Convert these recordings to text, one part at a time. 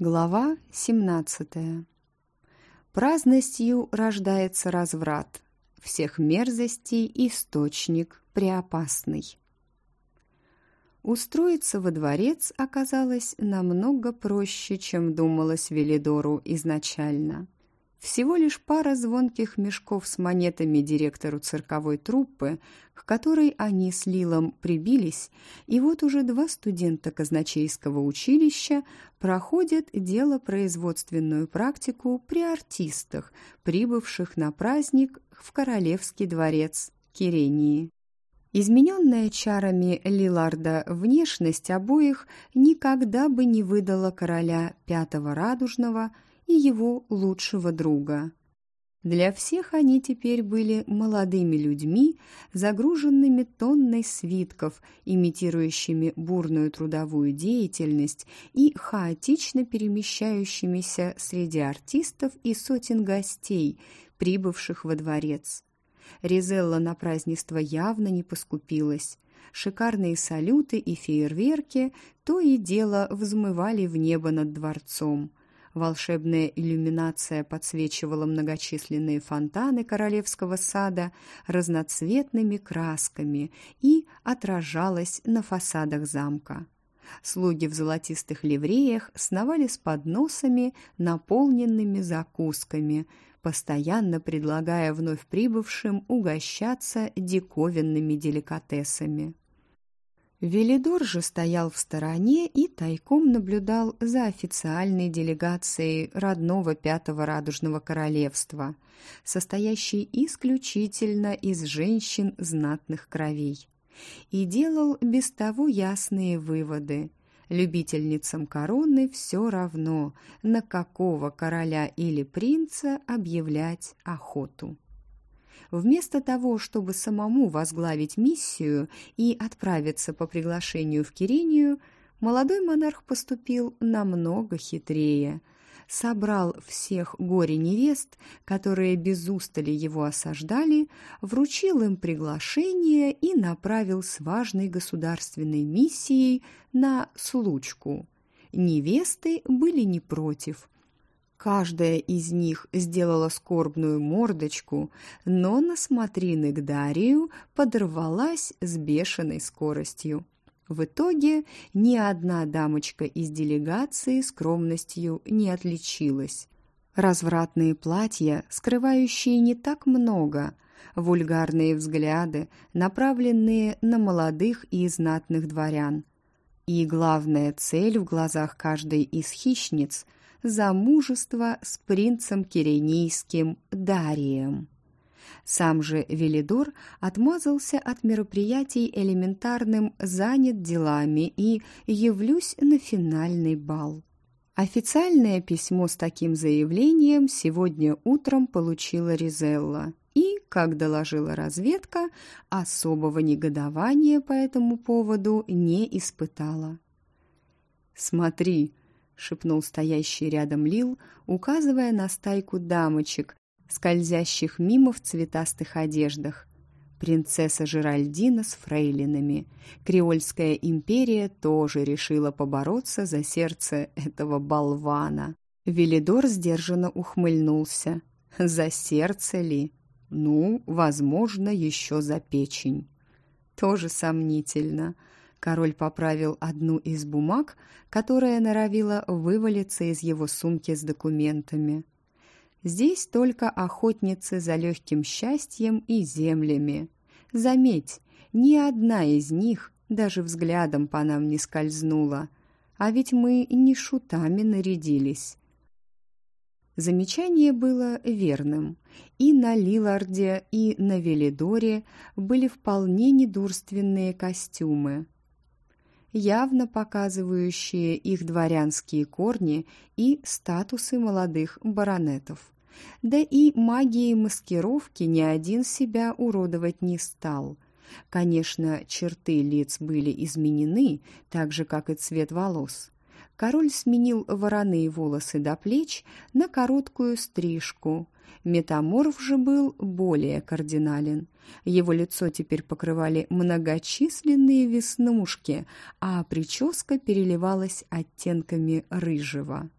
Глава 17. Праздностью рождается разврат. Всех мерзостей источник преопасный. Устроиться во дворец оказалось намного проще, чем думалось Велидору изначально. Всего лишь пара звонких мешков с монетами директору цирковой труппы, к которой они с Лилом прибились, и вот уже два студента казначейского училища проходят делопроизводственную практику при артистах, прибывших на праздник в Королевский дворец Кирении. Измененная чарами Лиларда внешность обоих никогда бы не выдала короля Пятого Радужного – и его лучшего друга. Для всех они теперь были молодыми людьми, загруженными тонной свитков, имитирующими бурную трудовую деятельность и хаотично перемещающимися среди артистов и сотен гостей, прибывших во дворец. Ризелла на празднество явно не поскупилась. Шикарные салюты и фейерверки то и дело взмывали в небо над дворцом. Волшебная иллюминация подсвечивала многочисленные фонтаны королевского сада разноцветными красками и отражалась на фасадах замка. Слуги в золотистых ливреях сновали с подносами, наполненными закусками, постоянно предлагая вновь прибывшим угощаться диковинными деликатесами. Велидор же стоял в стороне и тайком наблюдал за официальной делегацией родного Пятого Радужного Королевства, состоящей исключительно из женщин знатных кровей, и делал без того ясные выводы. Любительницам короны все равно, на какого короля или принца объявлять охоту. Вместо того, чтобы самому возглавить миссию и отправиться по приглашению в Кирению, молодой монарх поступил намного хитрее. Собрал всех горе-невест, которые без устали его осаждали, вручил им приглашение и направил с важной государственной миссией на случку. Невесты были не против – Каждая из них сделала скорбную мордочку, но на смотрины к Дарию подорвалась с бешеной скоростью. В итоге ни одна дамочка из делегации скромностью не отличилась. Развратные платья, скрывающие не так много, вульгарные взгляды, направленные на молодых и знатных дворян. И главная цель в глазах каждой из хищниц – замужество с принцем Киренийским Дарием. Сам же Велидор отмазался от мероприятий элементарным «занят делами» и «явлюсь на финальный бал». Официальное письмо с таким заявлением сегодня утром получила Ризелла и, как доложила разведка, особого негодования по этому поводу не испытала. «Смотри, шепнул стоящий рядом Лил, указывая на стайку дамочек, скользящих мимо в цветастых одеждах. Принцесса Жеральдина с фрейлинами. Креольская империя тоже решила побороться за сердце этого болвана. Велидор сдержанно ухмыльнулся. За сердце ли? Ну, возможно, еще за печень. Тоже сомнительно. Король поправил одну из бумаг, которая норовила вывалиться из его сумки с документами. Здесь только охотницы за легким счастьем и землями. Заметь, ни одна из них даже взглядом по нам не скользнула, а ведь мы не шутами нарядились. Замечание было верным. И на Лиларде, и на Велидоре были вполне недурственные костюмы явно показывающие их дворянские корни и статусы молодых баронетов. Да и магией маскировки ни один себя уродовать не стал. Конечно, черты лиц были изменены, так же, как и цвет волос. Король сменил вороные волосы до плеч на короткую стрижку – Метаморф же был более кардинален. Его лицо теперь покрывали многочисленные веснушки, а прическа переливалась оттенками рыжего.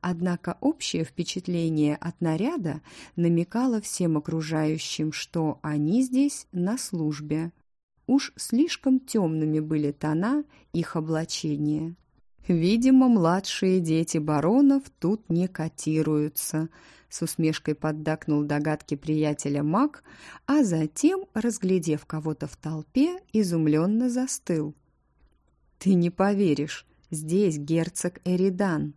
Однако общее впечатление от наряда намекало всем окружающим, что они здесь на службе. Уж слишком темными были тона их облачения. Видимо, младшие дети баронов тут не котируются, с усмешкой поддакнул догадки приятеля Мак, а затем, разглядев кого-то в толпе, изумленно застыл. «Ты не поверишь, здесь герцог Эридан».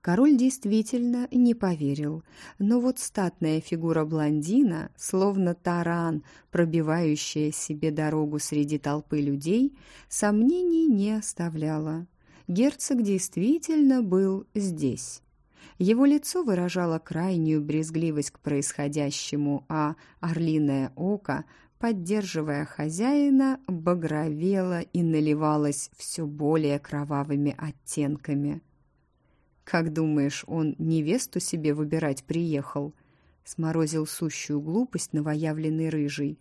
Король действительно не поверил, но вот статная фигура блондина, словно таран, пробивающая себе дорогу среди толпы людей, сомнений не оставляла герцог действительно был здесь. Его лицо выражало крайнюю брезгливость к происходящему, а орлиное око, поддерживая хозяина, багровело и наливалось все более кровавыми оттенками. «Как думаешь, он невесту себе выбирать приехал?» сморозил сущую глупость новоявленный рыжий.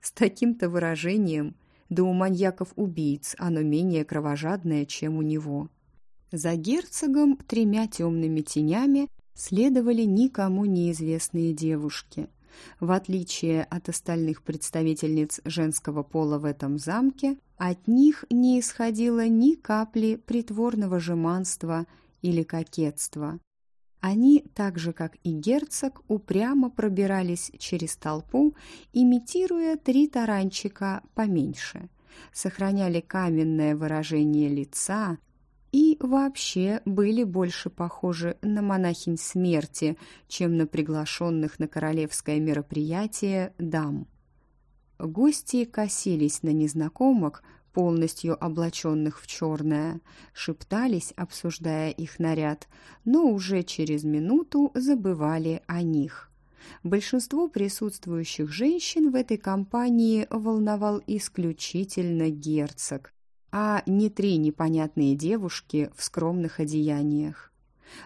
С таким-то выражением да у маньяков-убийц оно менее кровожадное, чем у него. За герцогом тремя темными тенями следовали никому неизвестные девушки. В отличие от остальных представительниц женского пола в этом замке, от них не исходило ни капли притворного жеманства или кокетства. Они, так же как и герцог, упрямо пробирались через толпу, имитируя три таранчика поменьше, сохраняли каменное выражение лица и вообще были больше похожи на монахинь смерти, чем на приглашенных на королевское мероприятие дам. Гости косились на незнакомок, полностью облаченных в черное, шептались, обсуждая их наряд, но уже через минуту забывали о них. Большинство присутствующих женщин в этой компании волновал исключительно герцог, а не три непонятные девушки в скромных одеяниях.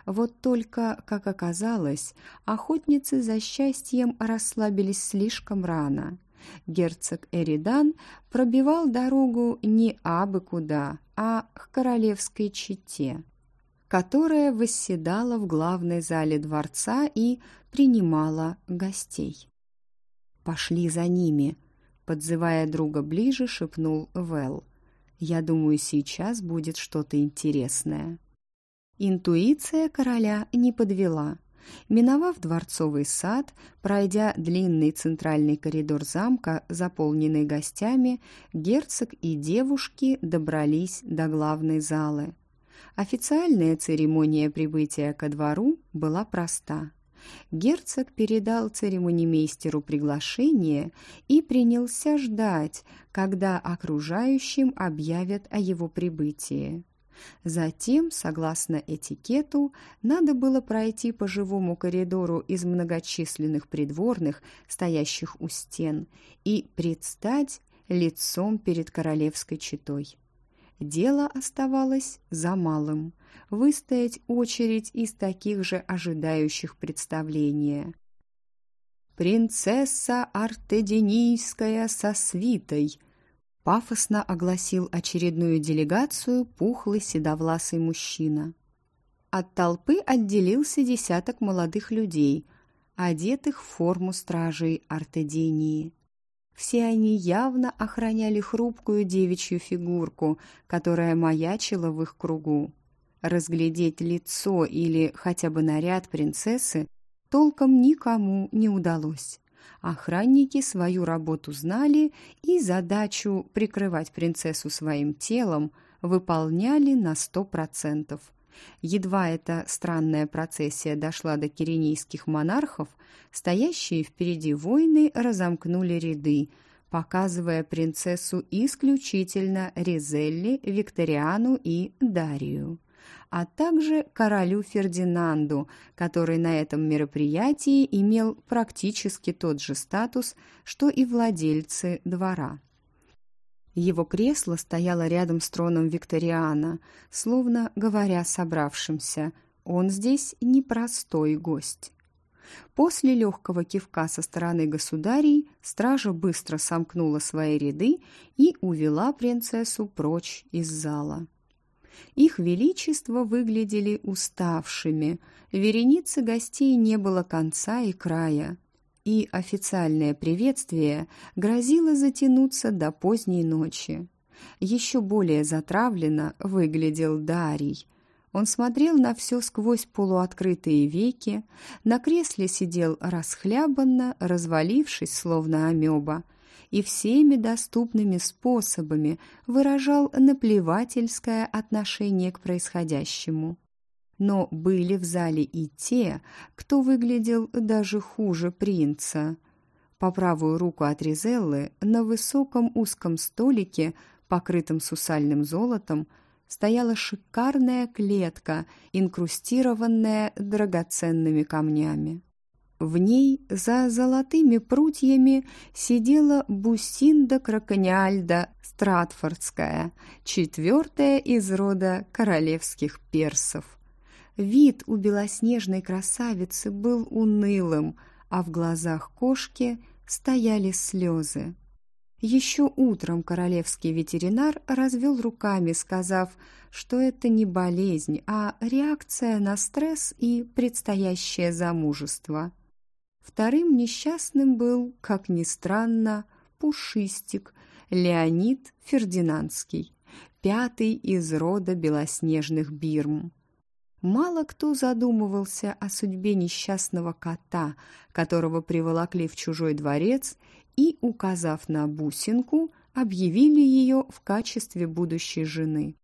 Вот только, как оказалось, охотницы за счастьем расслабились слишком рано – герцог Эридан пробивал дорогу не абы куда, а к королевской чете, которая восседала в главной зале дворца и принимала гостей. «Пошли за ними», — подзывая друга ближе, шепнул Вэл. «Я думаю, сейчас будет что-то интересное». Интуиция короля не подвела — Миновав дворцовый сад, пройдя длинный центральный коридор замка, заполненный гостями, герцог и девушки добрались до главной залы. Официальная церемония прибытия ко двору была проста. Герцог передал церемонимейстеру приглашение и принялся ждать, когда окружающим объявят о его прибытии. Затем, согласно этикету, надо было пройти по живому коридору из многочисленных придворных, стоящих у стен, и предстать лицом перед королевской четой. Дело оставалось за малым – выстоять очередь из таких же ожидающих представления. «Принцесса Артеденийская со свитой», пафосно огласил очередную делегацию пухлый седовласый мужчина. От толпы отделился десяток молодых людей, одетых в форму стражей Артедении. Все они явно охраняли хрупкую девичью фигурку, которая маячила в их кругу. Разглядеть лицо или хотя бы наряд принцессы толком никому не удалось. Охранники свою работу знали и задачу прикрывать принцессу своим телом выполняли на сто процентов. Едва эта странная процессия дошла до киренийских монархов, стоящие впереди воины разомкнули ряды, показывая принцессу исключительно Ризелли, Викториану и Дарию а также королю Фердинанду, который на этом мероприятии имел практически тот же статус, что и владельцы двора. Его кресло стояло рядом с троном Викториана, словно говоря собравшимся «он здесь непростой гость». После легкого кивка со стороны государей стража быстро сомкнула свои ряды и увела принцессу прочь из зала. Их величество выглядели уставшими, вереницы гостей не было конца и края, и официальное приветствие грозило затянуться до поздней ночи. Еще более затравленно выглядел Дарий. Он смотрел на все сквозь полуоткрытые веки, на кресле сидел расхлябанно, развалившись, словно амеба, и всеми доступными способами выражал наплевательское отношение к происходящему. Но были в зале и те, кто выглядел даже хуже принца. По правую руку от Ризеллы на высоком узком столике, покрытом сусальным золотом, стояла шикарная клетка, инкрустированная драгоценными камнями. В ней за золотыми прутьями сидела Бусинда Кракониальда Стратфордская, четвертая из рода королевских персов. Вид у белоснежной красавицы был унылым, а в глазах кошки стояли слезы. Еще утром королевский ветеринар развел руками, сказав, что это не болезнь, а реакция на стресс и предстоящее замужество. Вторым несчастным был, как ни странно, Пушистик Леонид Фердинандский, пятый из рода белоснежных бирм. Мало кто задумывался о судьбе несчастного кота, которого приволокли в чужой дворец и, указав на бусинку, объявили ее в качестве будущей жены.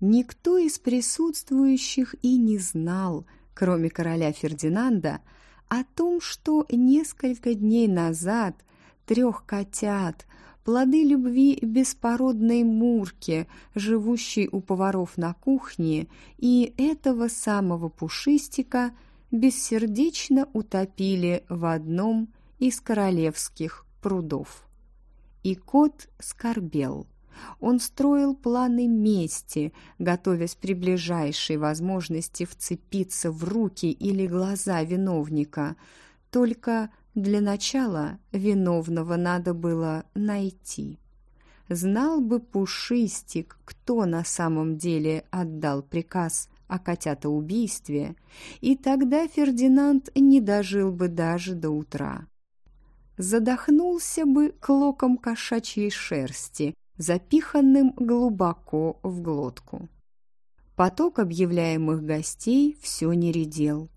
Никто из присутствующих и не знал, кроме короля Фердинанда, о том, что несколько дней назад трех котят – плоды любви беспородной Мурки, живущей у поваров на кухне, и этого самого пушистика бессердечно утопили в одном из королевских прудов. И кот скорбел. Он строил планы мести, готовясь при ближайшей возможности вцепиться в руки или глаза виновника. Только для начала виновного надо было найти. Знал бы Пушистик, кто на самом деле отдал приказ о котятоубийстве, и тогда Фердинанд не дожил бы даже до утра. Задохнулся бы клоком кошачьей шерсти, запиханным глубоко в глотку. Поток объявляемых гостей все не редел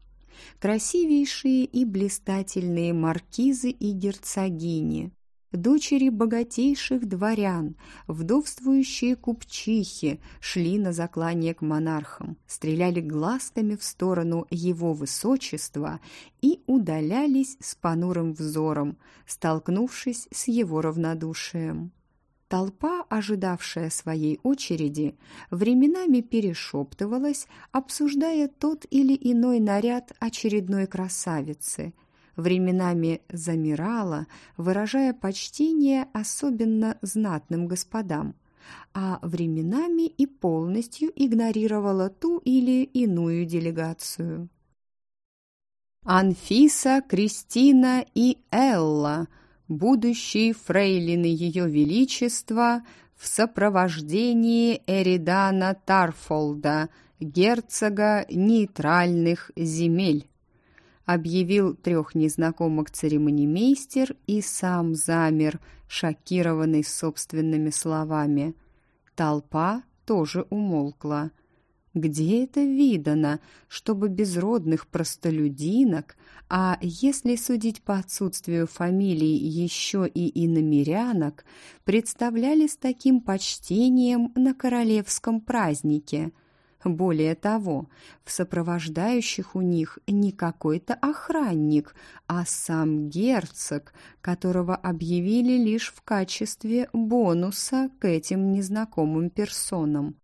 красивейшие и блистательные маркизы и герцогини, дочери богатейших дворян, вдовствующие купчихи шли на заклание к монархам, стреляли глазками в сторону его высочества и удалялись с понурым взором, столкнувшись с его равнодушием. Толпа, ожидавшая своей очереди, временами перешептывалась, обсуждая тот или иной наряд очередной красавицы, временами замирала, выражая почтение особенно знатным господам, а временами и полностью игнорировала ту или иную делегацию. Анфиса, Кристина и Элла – будущие фрейлины Ее Величества в сопровождении Эридана Тарфолда, герцога нейтральных земель, объявил трех незнакомых церемонимейстер и сам замер, шокированный собственными словами. Толпа тоже умолкла. Где это видано, чтобы безродных простолюдинок, а если судить по отсутствию фамилий еще и иномерянок, представляли с таким почтением на королевском празднике? Более того, в сопровождающих у них не какой-то охранник, а сам герцог, которого объявили лишь в качестве бонуса к этим незнакомым персонам.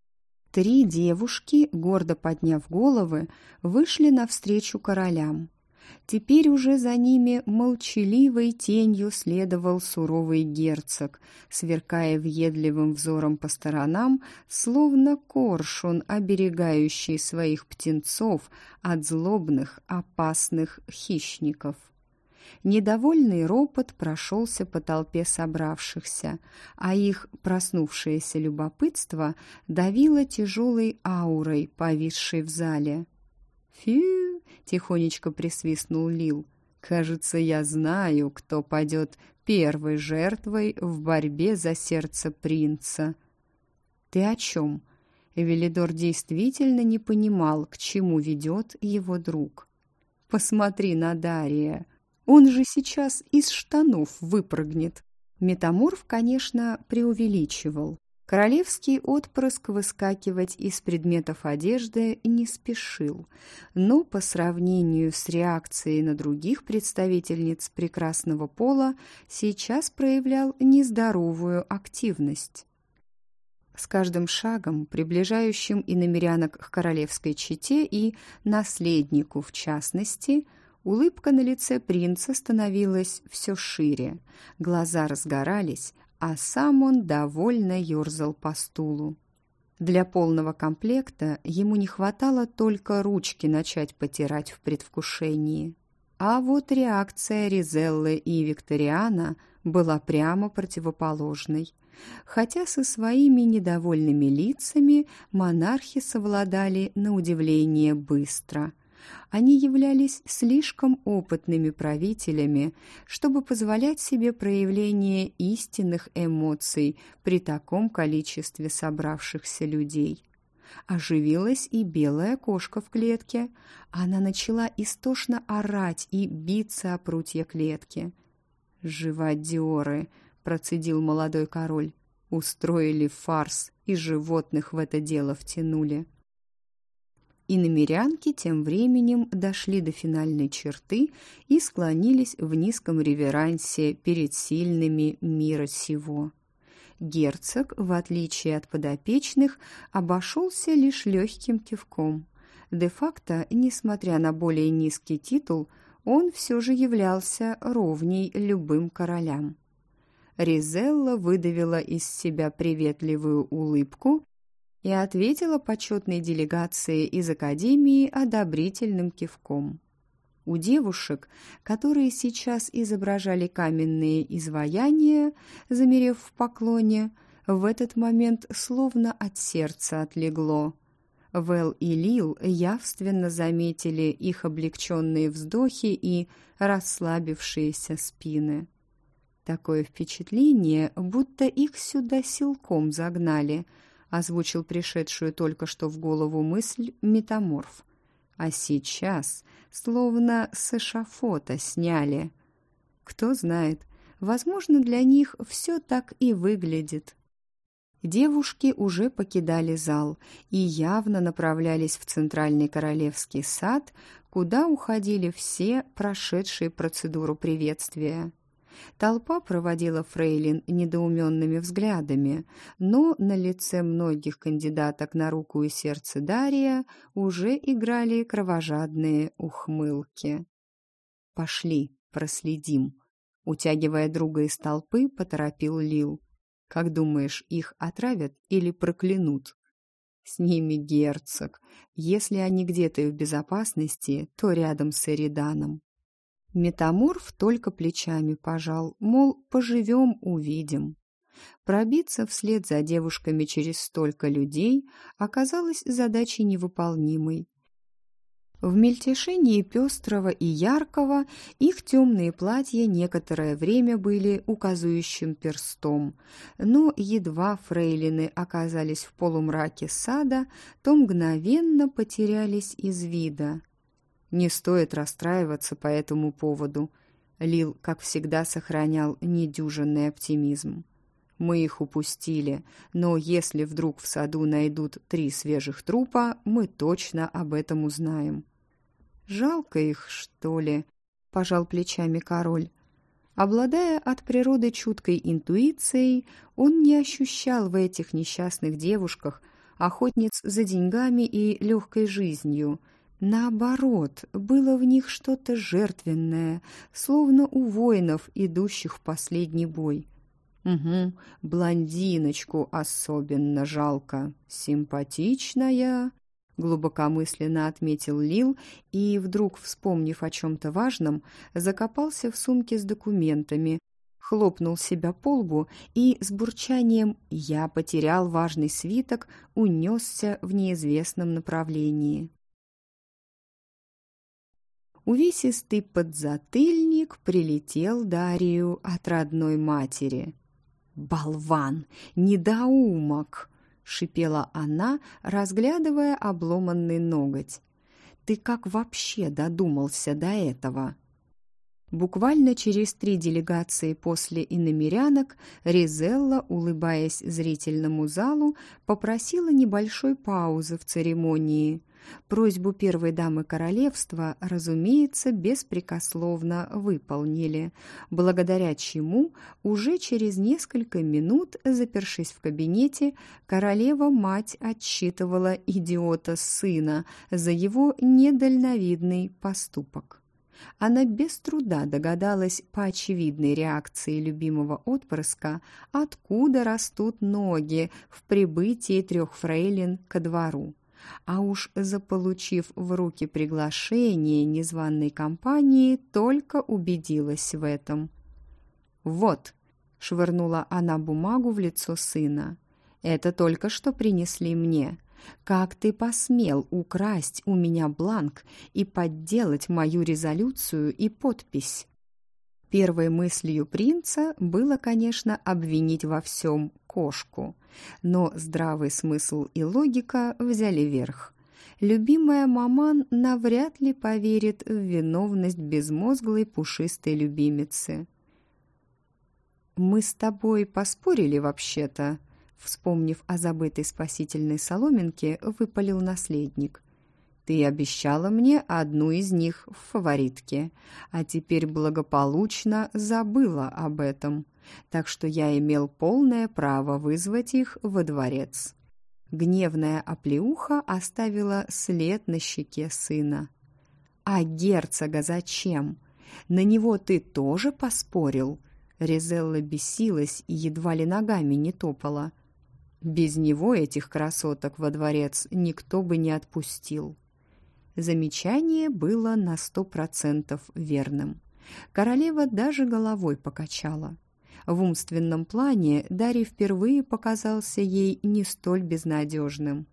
Три девушки, гордо подняв головы, вышли навстречу королям. Теперь уже за ними молчаливой тенью следовал суровый герцог, сверкая въедливым взором по сторонам, словно коршун, оберегающий своих птенцов от злобных, опасных хищников. Недовольный ропот прошелся по толпе собравшихся, а их проснувшееся любопытство давило тяжелой аурой, повисшей в зале. «Фью!» — тихонечко присвистнул Лил. «Кажется, я знаю, кто падет первой жертвой в борьбе за сердце принца». «Ты о чем?» Велидор действительно не понимал, к чему ведет его друг. «Посмотри на Дария!» Он же сейчас из штанов выпрыгнет. Метаморф, конечно, преувеличивал. Королевский отпрыск выскакивать из предметов одежды не спешил, но по сравнению с реакцией на других представительниц прекрасного пола сейчас проявлял нездоровую активность. С каждым шагом, приближающим иномерянок к королевской чете и наследнику в частности – Улыбка на лице принца становилась все шире, глаза разгорались, а сам он довольно ерзал по стулу. Для полного комплекта ему не хватало только ручки начать потирать в предвкушении. А вот реакция Ризеллы и Викториана была прямо противоположной. Хотя со своими недовольными лицами монархи совладали на удивление быстро – они являлись слишком опытными правителями, чтобы позволять себе проявление истинных эмоций при таком количестве собравшихся людей. Оживилась и белая кошка в клетке. Она начала истошно орать и биться о прутья клетки. «Живодеры!» — процедил молодой король. «Устроили фарс и животных в это дело втянули». И намерянки тем временем дошли до финальной черты и склонились в низком реверансе перед сильными мира сего. Герцог, в отличие от подопечных, обошелся лишь легким кивком. Де-факто, несмотря на более низкий титул, он все же являлся ровней любым королям. Ризелла выдавила из себя приветливую улыбку и ответила почетной делегации из Академии одобрительным кивком. У девушек, которые сейчас изображали каменные изваяния, замерев в поклоне, в этот момент словно от сердца отлегло. Вэл и Лил явственно заметили их облегченные вздохи и расслабившиеся спины. Такое впечатление, будто их сюда силком загнали – озвучил пришедшую только что в голову мысль метаморф. А сейчас словно с эшафота сняли. Кто знает, возможно, для них все так и выглядит. Девушки уже покидали зал и явно направлялись в центральный королевский сад, куда уходили все прошедшие процедуру приветствия. Толпа проводила фрейлин недоуменными взглядами, но на лице многих кандидаток на руку и сердце Дария уже играли кровожадные ухмылки. «Пошли, проследим», — утягивая друга из толпы, поторопил Лил. «Как думаешь, их отравят или проклянут?» «С ними герцог. Если они где-то в безопасности, то рядом с Эриданом». Метаморф только плечами пожал, мол, поживем, увидим. Пробиться вслед за девушками через столько людей оказалось задачей невыполнимой. В мельтешении пестрого и яркого их темные платья некоторое время были указующим перстом, но едва фрейлины оказались в полумраке сада, то мгновенно потерялись из вида. Не стоит расстраиваться по этому поводу. Лил, как всегда, сохранял недюжинный оптимизм. Мы их упустили, но если вдруг в саду найдут три свежих трупа, мы точно об этом узнаем. Жалко их, что ли? Пожал плечами король. Обладая от природы чуткой интуицией, он не ощущал в этих несчастных девушках охотниц за деньгами и легкой жизнью – Наоборот, было в них что-то жертвенное, словно у воинов, идущих в последний бой. Угу, блондиночку особенно жалко. Симпатичная. глубокомысленно отметил Лил и, вдруг вспомнив о чем-то важном, закопался в сумке с документами, хлопнул себя по лбу и с бурчанием «я потерял важный свиток» унесся в неизвестном направлении. Увесистый подзатыльник прилетел Дарию от родной матери. «Болван! Недоумок!» — шипела она, разглядывая обломанный ноготь. «Ты как вообще додумался до этого?» Буквально через три делегации после иномерянок Ризелла, улыбаясь зрительному залу, попросила небольшой паузы в церемонии. Просьбу первой дамы королевства, разумеется, беспрекословно выполнили, благодаря чему уже через несколько минут, запершись в кабинете, королева-мать отчитывала идиота сына за его недальновидный поступок. Она без труда догадалась по очевидной реакции любимого отпрыска, откуда растут ноги в прибытии трех фрейлин ко двору. А уж заполучив в руки приглашение незваной компании, только убедилась в этом. «Вот», — швырнула она бумагу в лицо сына, — «это только что принесли мне. Как ты посмел украсть у меня бланк и подделать мою резолюцию и подпись?» Первой мыслью принца было, конечно, обвинить во всем кошку, но здравый смысл и логика взяли верх. Любимая маман навряд ли поверит в виновность безмозглой пушистой любимицы. «Мы с тобой поспорили вообще-то», Вспомнив о забытой спасительной соломинке, выпалил наследник. «Ты обещала мне одну из них в фаворитке, а теперь благополучно забыла об этом, так что я имел полное право вызвать их во дворец». Гневная оплеуха оставила след на щеке сына. «А герцога зачем? На него ты тоже поспорил?» Резелла бесилась и едва ли ногами не топала. Без него этих красоток во дворец никто бы не отпустил. Замечание было на сто процентов верным. Королева даже головой покачала. В умственном плане Дарий впервые показался ей не столь безнадежным.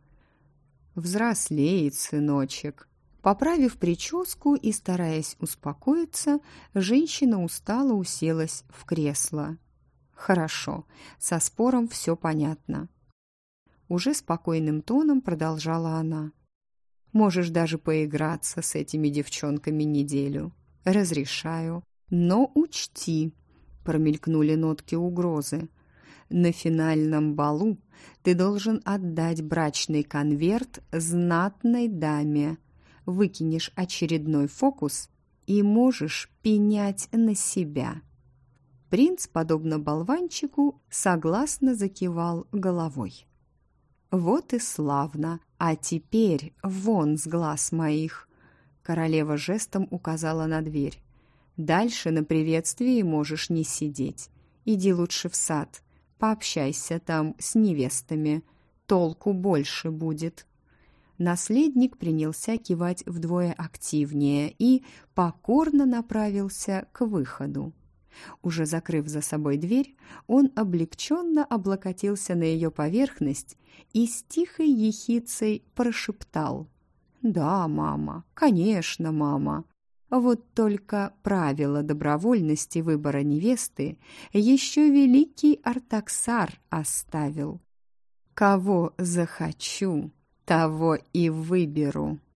«Взрослеет, сыночек». Поправив прическу и стараясь успокоиться, женщина устало уселась в кресло. «Хорошо, со спором все понятно. Уже спокойным тоном продолжала она. «Можешь даже поиграться с этими девчонками неделю. Разрешаю. Но учти», — промелькнули нотки угрозы, «на финальном балу ты должен отдать брачный конверт знатной даме. Выкинешь очередной фокус и можешь пенять на себя». Принц, подобно болванчику, согласно закивал головой. «Вот и славно! А теперь вон с глаз моих!» Королева жестом указала на дверь. «Дальше на приветствии можешь не сидеть. Иди лучше в сад, пообщайся там с невестами. Толку больше будет». Наследник принялся кивать вдвое активнее и покорно направился к выходу. Уже закрыв за собой дверь, он облегченно облокотился на ее поверхность и с тихой ехицей прошептал. «Да, мама, конечно, мама. Вот только правило добровольности выбора невесты еще великий Артаксар оставил. Кого захочу, того и выберу».